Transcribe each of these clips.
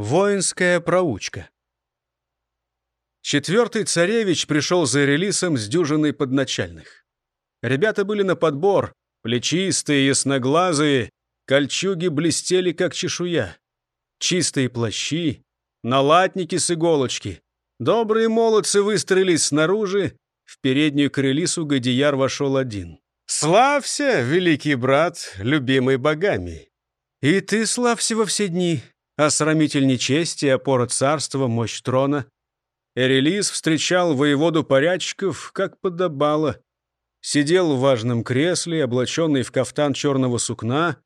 Воинская проучка. Четвертый царевич пришел за релисом с дюжиной подначальных. Ребята были на подбор, плечистые, ясноглазые, кольчуги блестели, как чешуя. Чистые плащи, налатники с иголочки. Добрые молодцы выстроились снаружи, в переднюю к релису Гадияр вошел один. «Славься, великий брат, любимый богами!» «И ты славься во все дни, осрамитель нечести, опора царства, мощь трона. Эрелис встречал воеводу порядчиков, как подобало. Сидел в важном кресле, облаченный в кафтан черного сукна.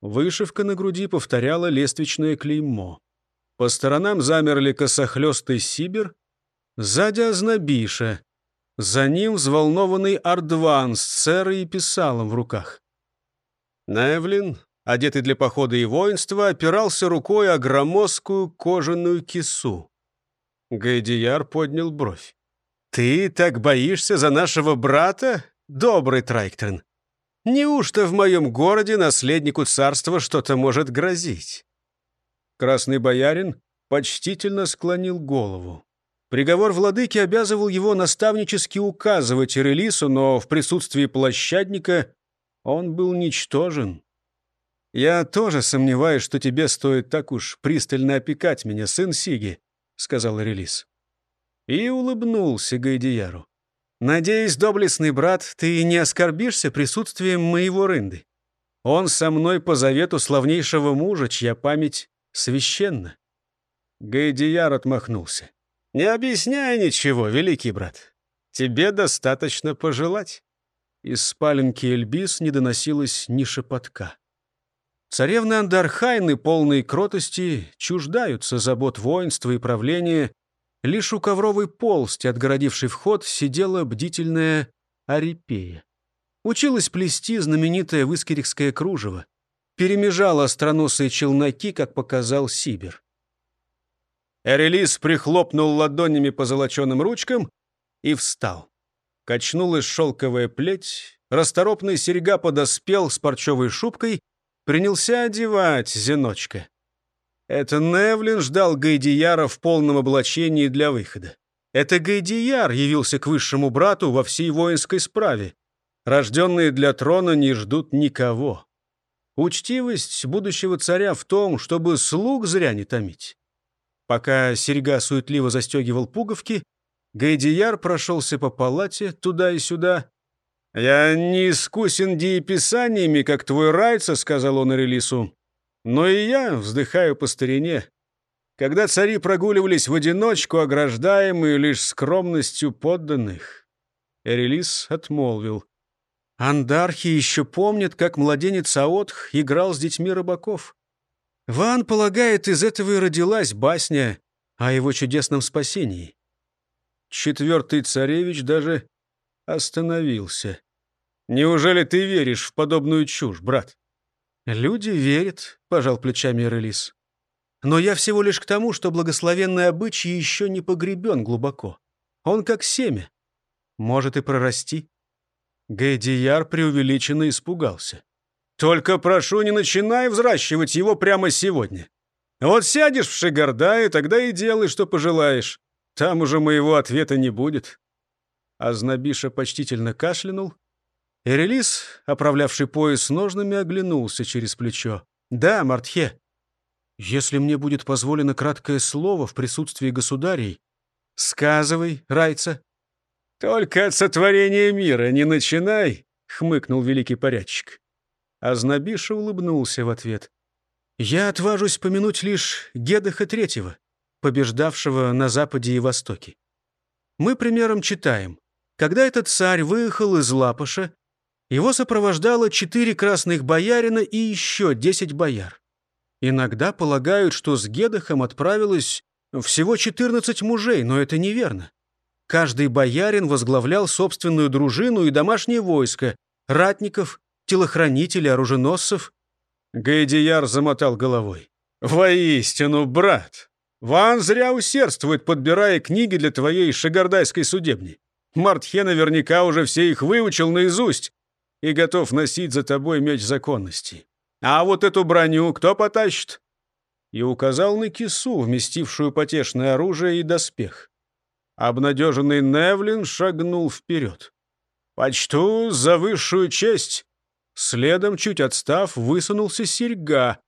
Вышивка на груди повторяла лествичное клеймо. По сторонам замерли косохлёстый Сибир, сзади Ознобиша. За ним взволнованный Ардван с церой и писалом в руках. Невлин, одетый для похода и воинства, опирался рукой о громоздкую кожаную кису. Гайдияр поднял бровь. «Ты так боишься за нашего брата, добрый Трайктрен? Неужто в моем городе наследнику царства что-то может грозить?» Красный боярин почтительно склонил голову. Приговор владыки обязывал его наставнически указывать Ирелису, но в присутствии площадника он был ничтожен. «Я тоже сомневаюсь, что тебе стоит так уж пристально опекать меня, сын Сиги», — сказал Релис. И улыбнулся Гайдияру. «Надеюсь, доблестный брат, ты не оскорбишься присутствием моего рынды. Он со мной по завету славнейшего мужа, чья память священна». Гайдияр отмахнулся. «Не объясняй ничего, великий брат. Тебе достаточно пожелать». Из спаленки Эльбис не доносилось ни шепотка. Царевны Андархайны, полные кротости, чуждаются забот воинства и правления. Лишь у ковровой полсти, отгородившей вход, сидела бдительная Арипея. Училась плести знаменитое выскирихское кружево. Перемежала остроносые челноки, как показал Сибир. Эрелис прихлопнул ладонями по золоченым ручкам и встал. Качнулась шелковая плеть, расторопный серьга подоспел с парчевой шубкой — принялся одевать Зеночка. Это Невлин ждал Гайдияра в полном облачении для выхода. Это Гайдияр явился к высшему брату во всей воинской справе. Рожденные для трона не ждут никого. Учтивость будущего царя в том, чтобы слуг зря не томить. Пока серьга суетливо застегивал пуговки, Гайдияр прошелся по палате туда и сюда, «Я не искусен дееписаниями, как твой Райца», — сказал он Эрелису. «Но и я вздыхаю по старине. Когда цари прогуливались в одиночку, ограждаемые лишь скромностью подданных». Эрелис отмолвил. «Андархи еще помнят, как младенец Аотх играл с детьми рыбаков. Ван полагает, из этого и родилась басня о его чудесном спасении». Четвертый царевич даже остановился. Неужели ты веришь в подобную чушь, брат?» «Люди верят», — пожал плечами Релис. «Но я всего лишь к тому, что благословенный обычай еще не погребен глубоко. Он как семя. Может и прорасти». Гайдияр преувеличенно испугался. «Только прошу, не начинай взращивать его прямо сегодня. Вот сядешь в Шигардае, тогда и делай, что пожелаешь. Там уже моего ответа не будет». Азнабиша почтительно кашлянул Эрелис, оправлявший пояс ножными, оглянулся через плечо. «Да, Мартхе, если мне будет позволено краткое слово в присутствии государей, сказывай, Райца». «Только от сотворения мира не начинай», — хмыкнул великий порядчик. Азнабиша улыбнулся в ответ. «Я отважусь помянуть лишь Гедаха Третьего, побеждавшего на Западе и Востоке. Мы примером читаем. Когда этот царь выехал из Лапоша, его сопровождало четыре красных боярина и еще десять бояр. Иногда полагают, что с Гедахом отправилось всего четырнадцать мужей, но это неверно. Каждый боярин возглавлял собственную дружину и домашнее войско, ратников, телохранителей, оруженосцев. Гайдияр замотал головой. «Воистину, брат, Ван зря усердствует, подбирая книги для твоей шагардайской судебни. Мартхе наверняка уже все их выучил наизусть и готов носить за тобой меч законности. А вот эту броню кто потащит? и указал на кису, вместившую потешное оружие и доспех. Обнадеженный Невлин шагнул вперед. «Почту за высшую честь!» Следом, чуть отстав, высунулся серьга.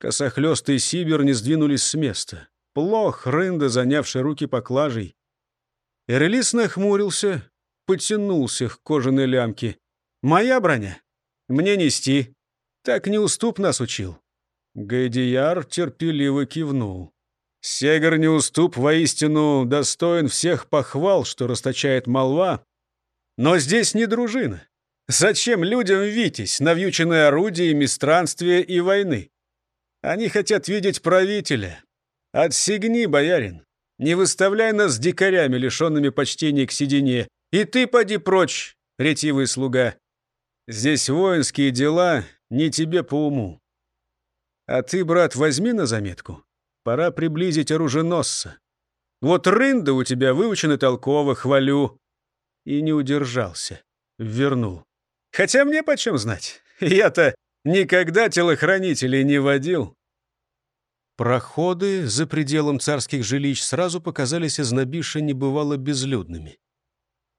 Косохлёст и Сибир не сдвинулись с места. Плох Рында, занявший руки поклажей. Эрелис нахмурился, потянулся к кожаной лямке. «Моя броня? Мне нести. Так неуступ нас учил». Гайдияр терпеливо кивнул. Сегар неуступ воистину достоин всех похвал, что расточает молва. Но здесь не дружина. Зачем людям витязь, навьюченные орудиями странствия и войны? Они хотят видеть правителя. Отсигни, боярин. Не выставляй нас дикарями, лишенными почтения к седине. И ты поди прочь, ретивый слуга. Здесь воинские дела не тебе по уму. А ты, брат, возьми на заметку. Пора приблизить оруженосца. Вот рында у тебя выучены толково, хвалю. И не удержался. Вернул. Хотя мне почем знать. Я-то никогда телохранителей не водил. Проходы за пределом царских жилищ сразу показались из небывало безлюдными.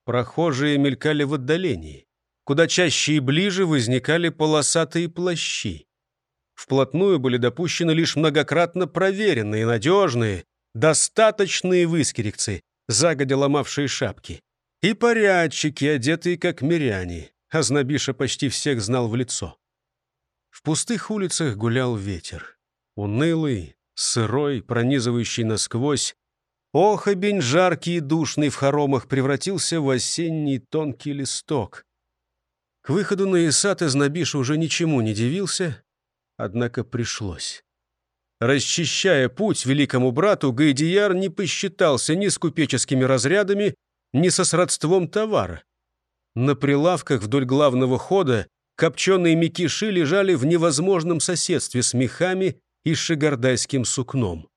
Прохожие мелькали в отдалении. Куда чаще и ближе возникали полосатые плащи. Вплотную были допущены лишь многократно проверенные, надежные, достаточные выскерекцы, загодя ломавшие шапки. И порядчики, одетые как миряне. Азнабиша почти всех знал в лицо. В пустых улицах гулял ветер. Унылый, сырой, пронизывающий насквозь. Охобень, жаркий и душный в хоромах, превратился в осенний тонкий листок. К выходу на Исат Изнабиш уже ничему не дивился, однако пришлось. Расчищая путь великому брату, Гайдияр не посчитался ни с купеческими разрядами, ни со сродством товара. На прилавках вдоль главного хода копченые мекиши лежали в невозможном соседстве с мехами и шигардайским сукном.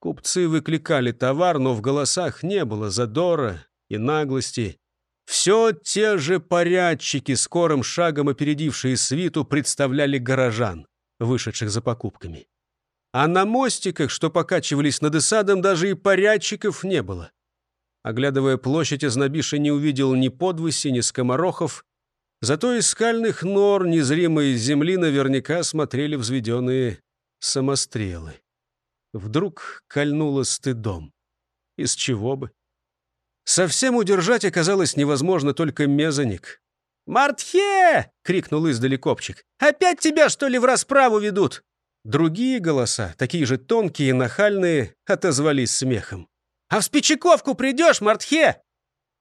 Купцы выкликали товар, но в голосах не было задора и наглости. Все те же порядчики, скорым шагом опередившие свиту, представляли горожан вышедших за покупками. А на мостиках, что покачивались над Исадом, даже и порядчиков не было. Оглядывая площадь, Ознобиша не увидел ни подвыси, ни скоморохов, зато из скальных нор, незримые из земли, наверняка смотрели взведенные самострелы. Вдруг кольнуло стыдом. Из чего бы? Совсем удержать оказалось невозможно только мезоник. «Мартхе!» — крикнул издали копчик. «Опять тебя, что ли, в расправу ведут?» Другие голоса, такие же тонкие и нахальные, отозвались смехом. «А в спичаковку придешь, Мартхе?»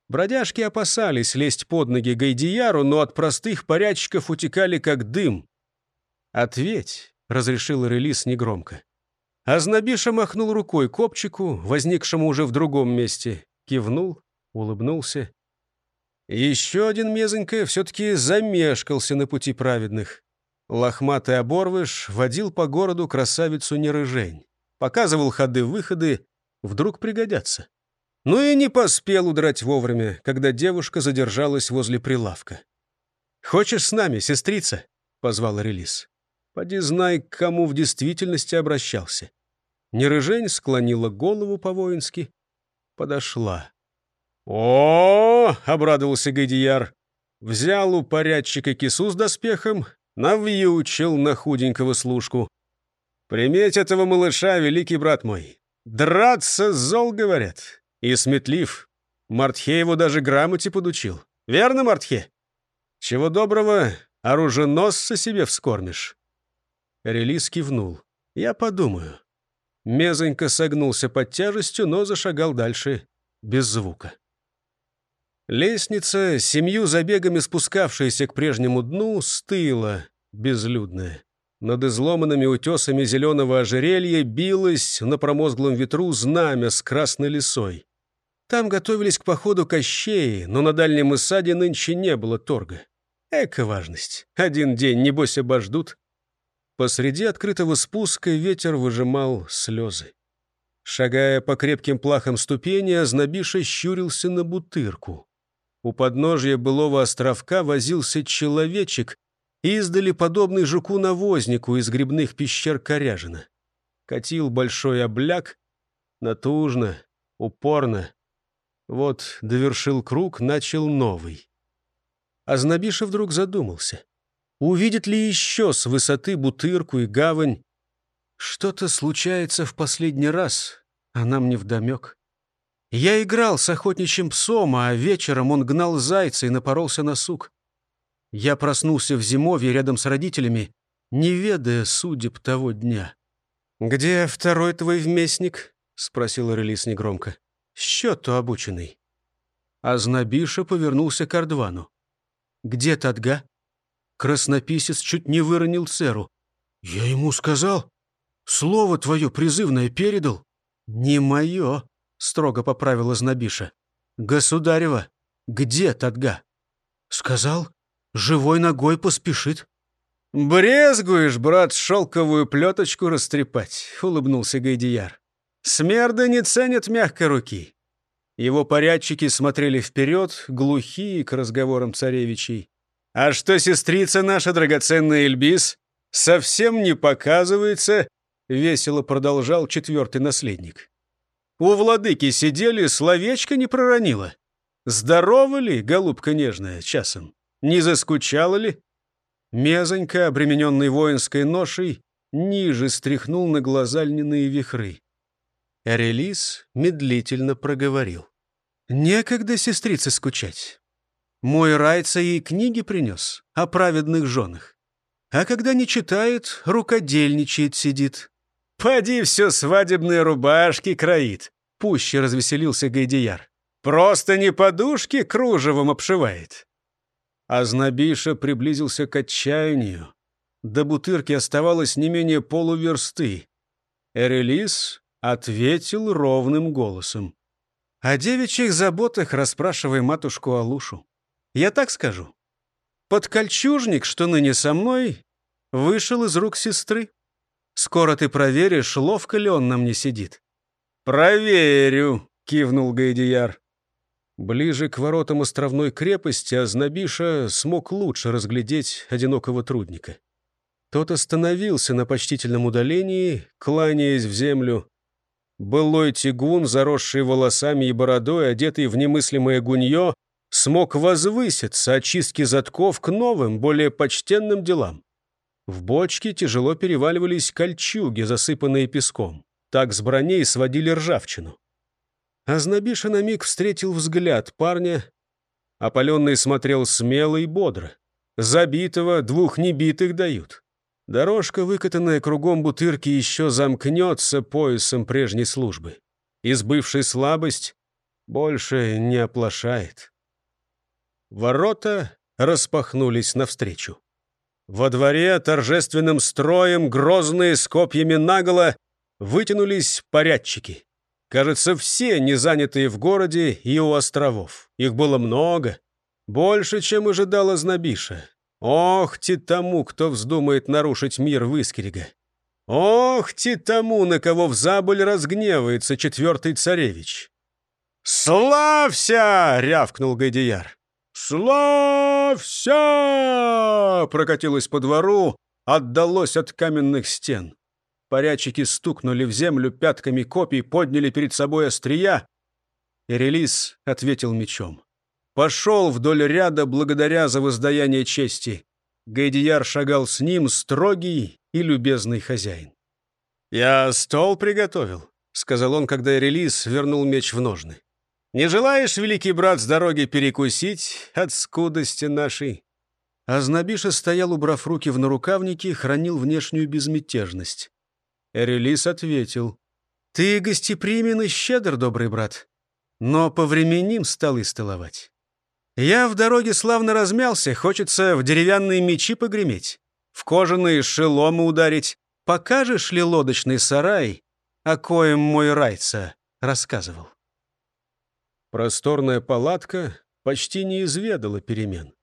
Бродяжки опасались лезть под ноги Гайдияру, но от простых порядчиков утекали как дым. «Ответь», — разрешил релиз негромко. Азнабиша махнул рукой копчику, возникшему уже в другом месте, кивнул, улыбнулся. Еще один мезонька все-таки замешкался на пути праведных. Лохматый оборвыш водил по городу красавицу Нерыжень. Показывал ходы-выходы, вдруг пригодятся. Ну и не поспел удрать вовремя, когда девушка задержалась возле прилавка. «Хочешь с нами, сестрица?» — позвал Релис. «Поди знай, к кому в действительности обращался». Нерыжень склонила голову по-воински, подошла. «О!» — обрадовался Гайдияр. Взял у порядчика кису с доспехом, навьючил на худенького служку. «Приметь этого малыша, великий брат мой. Драться зол, говорят. И сметлив. Мартхе его даже грамоте подучил. Верно, Мартхе? Чего доброго, оруженосца себе вскормишь». Релиз кивнул. «Я подумаю». Мезонько согнулся под тяжестью, но зашагал дальше без звука. Лестница, семью забегами спускавшаяся к прежнему дну, стыла, безлюдная. Над изломанными утесами зеленого ожерелья билось на промозглом ветру знамя с красной лисой. Там готовились к походу кощеи, но на дальнем Исаде нынче не было торга. Эка важность. Один день, небось, обождут. Посреди открытого спуска ветер выжимал слезы. Шагая по крепким плахам ступени, Ознобиша щурился на бутырку. У подножья былого островка возился человечек, издали подобный жуку-навознику из грибных пещер Коряжина. Катил большой обляк, натужно, упорно. Вот довершил круг, начал новый. Азнабиша вдруг задумался. Увидит ли еще с высоты бутырку и гавань? Что-то случается в последний раз, а нам невдомек. Я играл с охотничьим псом, а вечером он гнал зайца и напоролся на сук. Я проснулся в зимовье рядом с родителями, не ведая судеб того дня. «Где второй твой вместник?» — спросил Релис негромко. «Счету обученный». Азнабиша повернулся к Ардвану. «Где Тадга?» Краснописец чуть не выронил церу. «Я ему сказал. Слово твое призывное передал». «Не мое», — строго поправила Знобиша. «Государева, где Тадга?» «Сказал, живой ногой поспешит». «Брезгуешь, брат, шелковую плеточку растрепать», — улыбнулся Гайдияр. «Смерды не ценят мягкой руки». Его порядчики смотрели вперед, глухие к разговорам царевичей. А что сестрица наша, драгоценная Эльбис, совсем не показывается, весело продолжал четвертый наследник. У владыки сидели, словечко не проронила. Здорова ли, голубка нежная, часом? Не заскучала ли? Мезонька, обремененный воинской ношей, ниже стряхнул на глаза льняные вихры. Арелис медлительно проговорил. «Некогда сестрице скучать. Мой райца ей книги принес о праведных женах. А когда не читает, рукодельничает сидит. «Поди все свадебные рубашки кроит», — пуще развеселился Гайдияр. «Просто не подушки кружевом обшивает». Азнабиша приблизился к отчаянию. До бутырки оставалось не менее полуверсты. Эрелис ответил ровным голосом. «О девичьих заботах расспрашивай матушку Алушу. Я так скажу. Подкольчужник, что ныне со мной, вышел из рук сестры. Скоро ты проверишь, ловко ли он на мне сидит. «Проверю», — кивнул Гайдияр. Ближе к воротам островной крепости Азнабиша смог лучше разглядеть одинокого трудника. Тот остановился на почтительном удалении, кланяясь в землю. Былой тягун, заросший волосами и бородой, одетый в немыслимое гунье, смог возвыситься очистки затков к новым, более почтенным делам. В бочке тяжело переваливались кольчуги, засыпанные песком. Так с броней сводили ржавчину. Азнабиша на миг встретил взгляд парня. Опаленный смотрел смело и бодро. Забитого двух небитых дают. Дорожка, выкатанная кругом бутырки, еще замкнется поясом прежней службы. Избывший слабость больше не оплошает. Ворота распахнулись навстречу. Во дворе торжественным строем, грозные с копьями наголо, вытянулись порядчики. Кажется, все не занятые в городе и у островов. Их было много, больше, чем ожидала Знобиша. Ох, ти тому, кто вздумает нарушить мир Выскерега. Ох, ти тому, на кого в забыль разгневается четвертый царевич. «Славься!» — рявкнул Гайдияр. «Славься!» прокатилось по двору, отдалось от каменных стен. Порядчики стукнули в землю пятками копий, подняли перед собой острия. И релиз ответил мечом. Пошел вдоль ряда благодаря за воздаяние чести. Гайдияр шагал с ним, строгий и любезный хозяин. «Я стол приготовил», — сказал он, когда релиз вернул меч в ножны. Не желаешь, великий брат, с дороги перекусить от скудости нашей?» Азнабиша стоял, убрав руки в нарукавники, хранил внешнюю безмятежность. Эрелис ответил. «Ты гостеприимен и щедр, добрый брат, но повременим столы столовать. Я в дороге славно размялся, хочется в деревянные мечи погреметь, в кожаные шеломы ударить. Покажешь ли лодочный сарай, о коем мой райца рассказывал?» Просторная палатка почти не изведала перемен.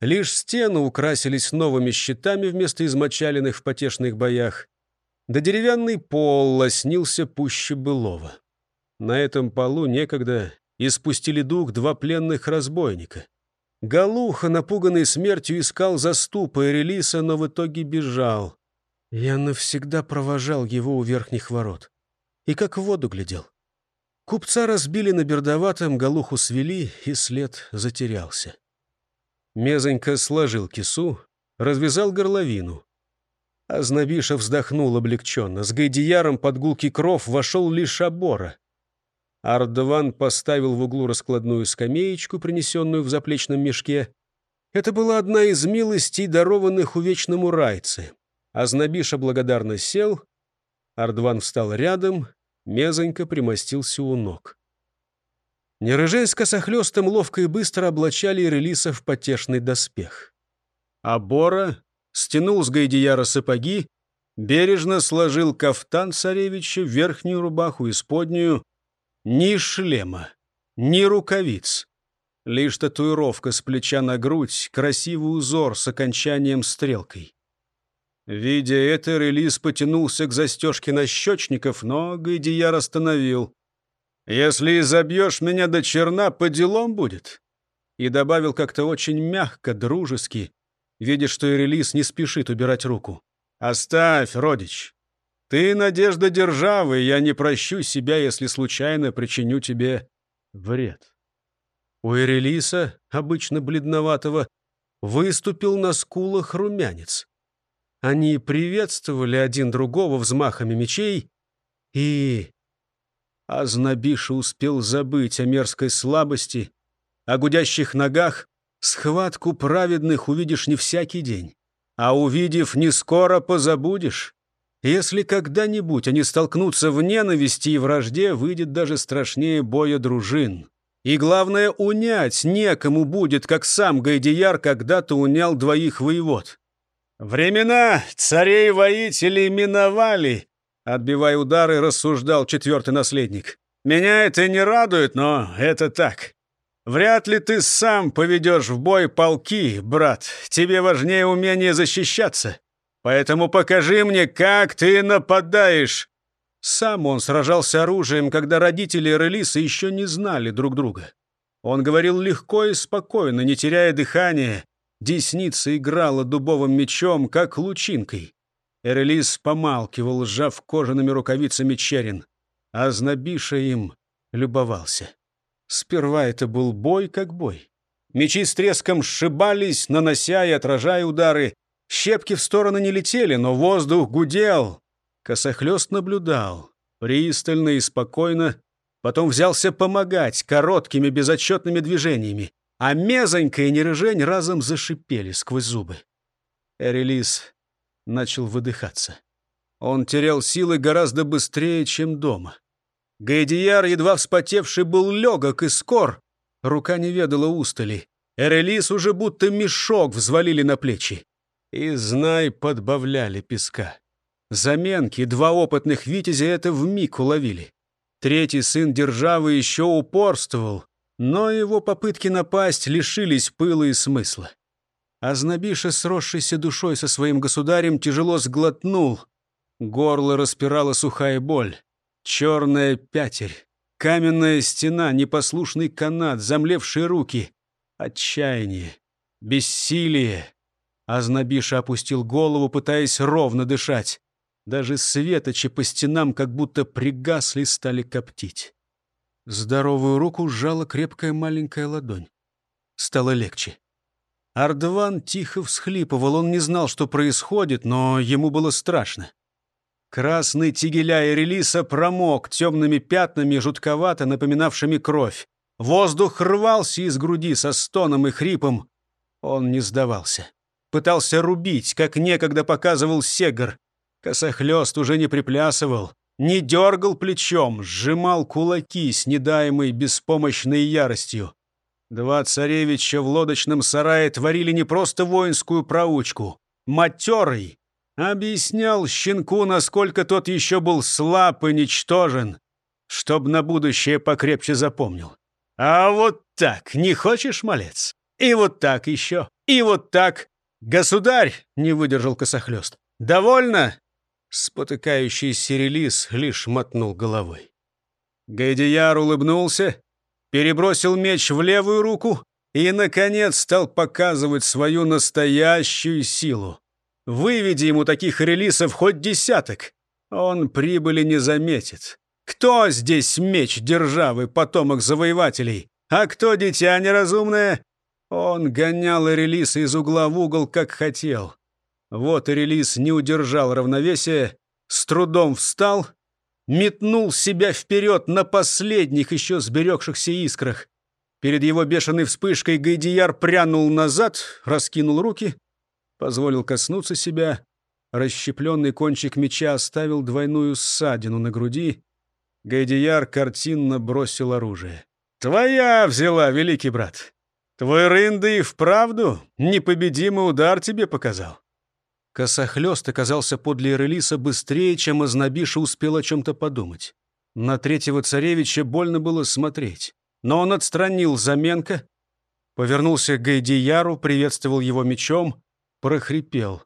Лишь стены украсились новыми щитами вместо измочаленных в потешных боях, да деревянный пол лоснился пуще былого. На этом полу некогда испустили дух два пленных разбойника. Галуха, напуганный смертью, искал заступа Эрелиса, но в итоге бежал. Я навсегда провожал его у верхних ворот. И как в воду глядел. Купца разбили на бердоватом, голуху свели, и след затерялся. Мезонька сложил кису, развязал горловину. Азнабиша вздохнул облегченно. С Гайдияром под гулкий кров вошел лишь обора. Ардван поставил в углу раскладную скамеечку, принесенную в заплечном мешке. Это была одна из милостей, дарованных увечному райце. Азнабиша благодарно сел, Ардван встал рядом, Мезонька примостился у ног. Нерыжей с косохлёстом ловко и быстро облачали релиса в потешный доспех. А Бора стянул с Гайдияра сапоги, бережно сложил кафтан царевича, верхнюю рубаху и споднюю, ни шлема, ни рукавиц. Лишь татуировка с плеча на грудь, красивый узор с окончанием стрелкой. Видя это, релиз потянулся к застежке нащечников, но Гайдияр остановил. «Если забьешь меня до черна, по делам будет». И добавил как-то очень мягко, дружески, видя, что и релиз не спешит убирать руку. «Оставь, родич. Ты надежда державы, я не прощу себя, если случайно причиню тебе вред». У Эрелиса, обычно бледноватого, выступил на скулах румянец. Они приветствовали один другого взмахами мечей, и... Азнабиша успел забыть о мерзкой слабости, о гудящих ногах. Схватку праведных увидишь не всякий день, а увидев, не скоро позабудешь. Если когда-нибудь они столкнутся в ненависти и вражде, выйдет даже страшнее боя дружин. И главное, унять некому будет, как сам Гайдияр когда-то унял двоих воевод. «Времена царей-воителей миновали», — отбивая удары, рассуждал четвертый наследник. «Меня это не радует, но это так. Вряд ли ты сам поведешь в бой полки, брат. Тебе важнее умение защищаться. Поэтому покажи мне, как ты нападаешь». Сам он сражался оружием, когда родители Релиса еще не знали друг друга. Он говорил легко и спокойно, не теряя дыхания, Десница играла дубовым мечом, как лучинкой. Эрелис помалкивал, сжав кожаными рукавицами черен, а Знобиша им любовался. Сперва это был бой как бой. Мечи с треском сшибались, нанося и отражая удары. Щепки в стороны не летели, но воздух гудел. Косохлёст наблюдал, пристально и спокойно, потом взялся помогать короткими безотчетными движениями а Мезонька и Нерыжень разом зашипели сквозь зубы. Эрелис начал выдыхаться. Он терял силы гораздо быстрее, чем дома. Гайдияр, едва вспотевший, был легок и скор. Рука не ведала устали. Эрелис уже будто мешок взвалили на плечи. И, знай, подбавляли песка. Заменки два опытных витязя это вмиг уловили. Третий сын державы еще упорствовал, но его попытки напасть лишились пыла и смысла. Азнабиша, сросшийся душой со своим государем, тяжело сглотнул. Горло распирала сухая боль. Черная пятерь, каменная стена, непослушный канат, замлевшие руки. Отчаяние, бессилие. Азнабиша опустил голову, пытаясь ровно дышать. Даже светочи по стенам как будто пригасли, стали коптить. Здоровую руку сжала крепкая маленькая ладонь. Стало легче. Ардван тихо всхлипывал, он не знал, что происходит, но ему было страшно. Красный тигеля и релиса промок темными пятнами, жутковато напоминавшими кровь. Воздух рвался из груди со стоном и хрипом. Он не сдавался. Пытался рубить, как некогда показывал Сегар. Косохлёст уже не приплясывал не дергал плечом, сжимал кулаки с недаемой беспомощной яростью. Два царевича в лодочном сарае творили не просто воинскую проучку. Матерый объяснял щенку, насколько тот еще был слаб и ничтожен, чтоб на будущее покрепче запомнил. А вот так, не хочешь, малец? И вот так еще, и вот так. Государь, не выдержал косохлёст. Довольно? Спотыкающийся релиз лишь мотнул головой. Гайдияр улыбнулся, перебросил меч в левую руку и, наконец, стал показывать свою настоящую силу. Выведи ему таких релисов хоть десяток. Он прибыли не заметит. Кто здесь меч державы, потомок завоевателей? А кто дитя неразумное? Он гонял релисы из угла в угол, как хотел. Вот и релиз не удержал равновесия, с трудом встал, метнул себя вперед на последних еще сберегшихся искрах. Перед его бешеной вспышкой Гайдияр прянул назад, раскинул руки, позволил коснуться себя. Расщепленный кончик меча оставил двойную ссадину на груди. Гайдияр картинно бросил оружие. «Твоя взяла, великий брат. Твой рынды и вправду непобедимый удар тебе показал». Косохлёст оказался подле Ирелиса быстрее, чем Ознобиша успел о чем-то подумать. На третьего царевича больно было смотреть. Но он отстранил Заменко, повернулся к Гайдияру, приветствовал его мечом, прохрипел.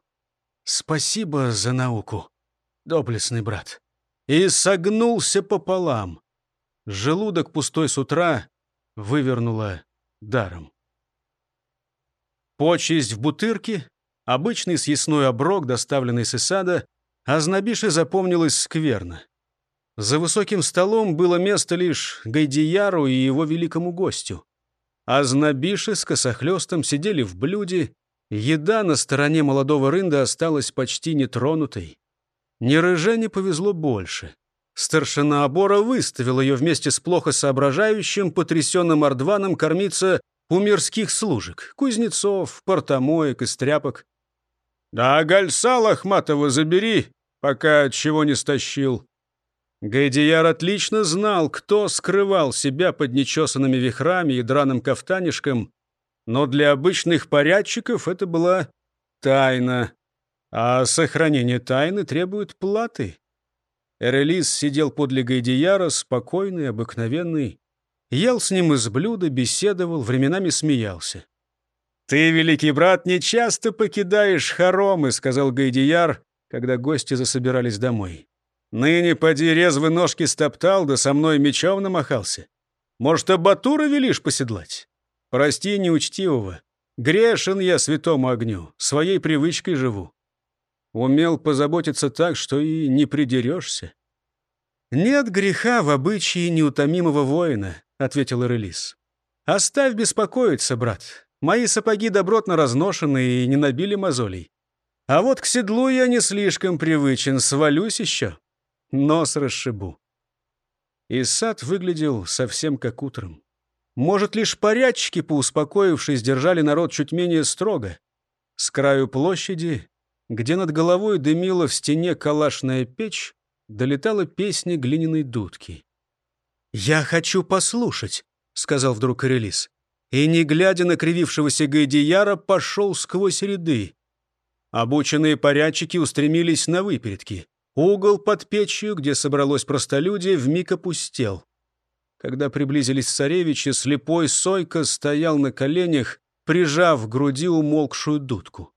«Спасибо за науку, доблестный брат» и согнулся пополам. Желудок пустой с утра вывернуло даром. Почесть в бутырке, обычный съестной оброк, доставленный с Исада, Азнабише запомнилось скверно. За высоким столом было место лишь Гайдияру и его великому гостю. Азнабиши с косохлёстом сидели в блюде, еда на стороне молодого рында осталась почти нетронутой. Ни рыже не повезло больше. Старшина обора выставил ее вместе с плохо соображающим, потрясенным Ардваном кормиться у мирских служек, кузнецов, портомоек и стряпок. «Да гальса Лохматова забери, пока чего не стащил». Гайдияр отлично знал, кто скрывал себя под нечесанными вихрами и драным кафтанишком, но для обычных порядчиков это была тайна. А сохранение тайны требует платы. Эрелис сидел подле Гайдияра, спокойный, обыкновенный. Ел с ним из блюда, беседовал, временами смеялся. «Ты, великий брат, не часто покидаешь хоромы», — сказал Гайдияр, когда гости засобирались домой. «Ныне, поди, резвы ножки стоптал, да со мной мечом намахался. Может, а Батура велишь поседлать? Прости неучтивого. Грешен я святому огню, своей привычкой живу. Умел позаботиться так, что и не придерешься. «Нет греха в обычае неутомимого воина», — ответил Ирелис. «Оставь беспокоиться, брат. Мои сапоги добротно разношены и не набили мозолей. А вот к седлу я не слишком привычен, свалюсь еще. Нос расшибу». И сад выглядел совсем как утром. Может, лишь порядчики, поуспокоившись, держали народ чуть менее строго. С краю площади где над головой дымила в стене калашная печь, долетала песня глиняной дудки. «Я хочу послушать», — сказал вдруг Ирелис. И, не глядя на кривившегося Гайдияра, пошел сквозь ряды. Обученные порядчики устремились на выпередки. Угол под печью, где собралось простолюдие, вмиг опустел. Когда приблизились царевичи, слепой Сойка стоял на коленях, прижав к груди умолкшую дудку.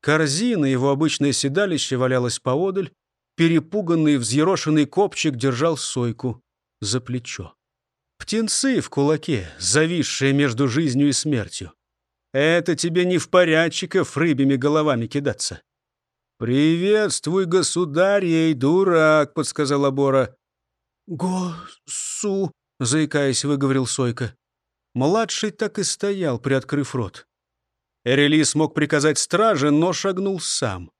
Корзина, его обычное седалище, валялась поодаль. Перепуганный, взъерошенный копчик держал сойку за плечо. Птенцы в кулаке, зависшие между жизнью и смертью. Это тебе не в порядчиков рыбьими головами кидаться. «Приветствуй, государь, ей дурак», — подсказала Бора. «Госу», — заикаясь, выговорил Сойка. Младший так и стоял, приоткрыв рот. Эрели смог приказать страже, но шагнул сам.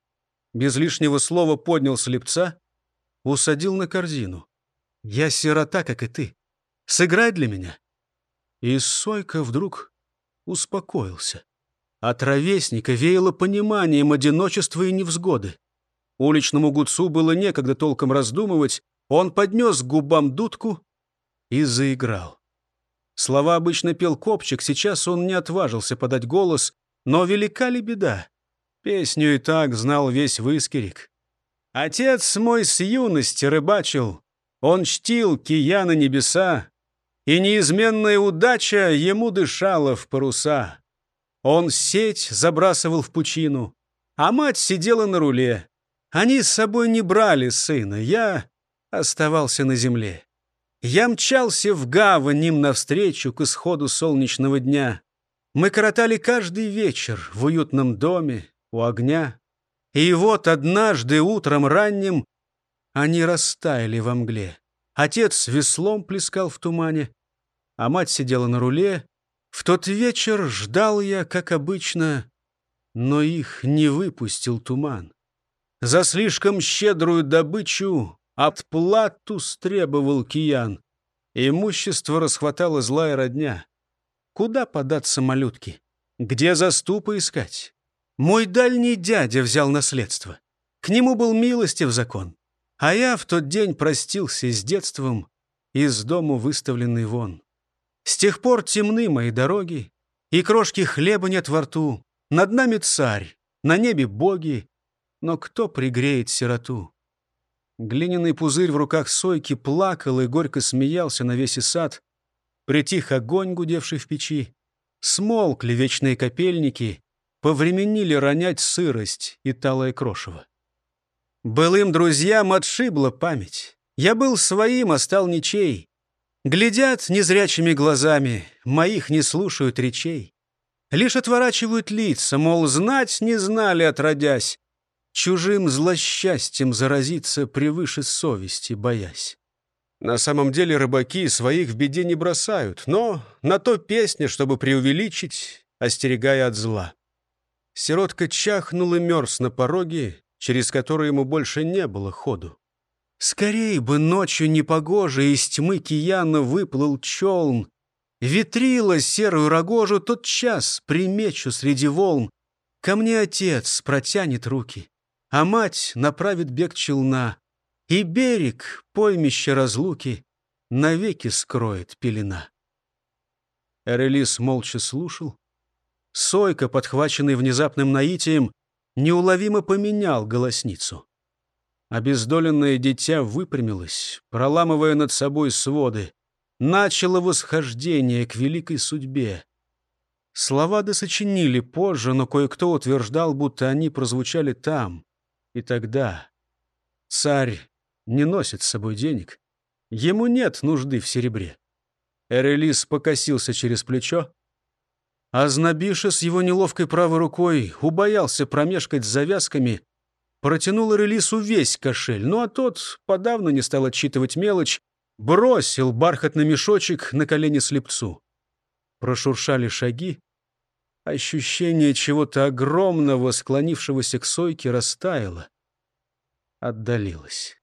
Без лишнего слова поднял слепца, усадил на корзину. «Я сирота, как и ты. Сыграй для меня». И Сойка вдруг успокоился. От ровесника веяло пониманием одиночества и невзгоды. Уличному гудцу было некогда толком раздумывать. Он поднес к губам дудку и заиграл. Слова обычно пел копчик, сейчас он не отважился подать голос, но велика ли беда? Песню и так знал весь Выскерик. Отец мой с юности рыбачил, он чтил кия на небеса, и неизменная удача ему дышала в паруса. Он сеть забрасывал в пучину, а мать сидела на руле. Они с собой не брали сына, я оставался на земле. Я мчался в гавань им навстречу к исходу солнечного дня. Мы коротали каждый вечер в уютном доме, у огня. И вот однажды утром ранним они растаяли во мгле. Отец веслом плескал в тумане, а мать сидела на руле. В тот вечер ждал я, как обычно, но их не выпустил туман. За слишком щедрую добычу отплату стребовал киян. Имущество расхватала злая родня. Куда податься малютки? Где заступы искать? Мой дальний дядя взял наследство. К нему был милостив закон. А я в тот день простился с детством, из дому выставленный вон. С тех пор темны мои дороги, и крошки хлеба нет во рту. Над нами царь, на небе боги, но кто пригреет сироту? Глиняный пузырь в руках сойки плакал и горько смеялся на весь сад. Притих огонь, гудевший в печи. Смолкли вечные копельники, повременили ронять сырость и талое крошево. Былым друзьям отшибла память. Я был своим, а стал ничей. Глядят незрячими глазами, моих не слушают речей. Лишь отворачивают лица, мол, знать не знали, отродясь. Чужим злосчастьем заразиться превыше совести, боясь. На самом деле рыбаки своих в беде не бросают, но на то песня, чтобы преувеличить, остерегая от зла. Сиротка чахнул и мерз на пороге, через который ему больше не было ходу. Скорей бы ночью непогожей из тьмы кияна выплыл челн, Ветрила серую рогожу тот час примечу среди волн. Ко мне отец протянет руки, а мать направит бег челна, И берег, поймище разлуки, навеки скроет пелена. Эрелис молча слушал, Сойка, подхваченный внезапным наитием, неуловимо поменял голосницу. Обездоленное дитя выпрямилось, проламывая над собой своды, начало восхождение к великой судьбе. Слова досочинили позже, но кое-кто утверждал, будто они прозвучали там и тогда. Царь не носит с собой денег. Ему нет нужды в серебре. Эрелис покосился через плечо, Азнабиша с его неловкой правой рукой убоялся промешкать с завязками, протянул Релису весь кошель, ну а тот подавно не стал отчитывать мелочь, бросил бархатный мешочек на колени слепцу. Прошуршали шаги. Ощущение чего-то огромного, склонившегося к сойке, растаяло, отдалилось.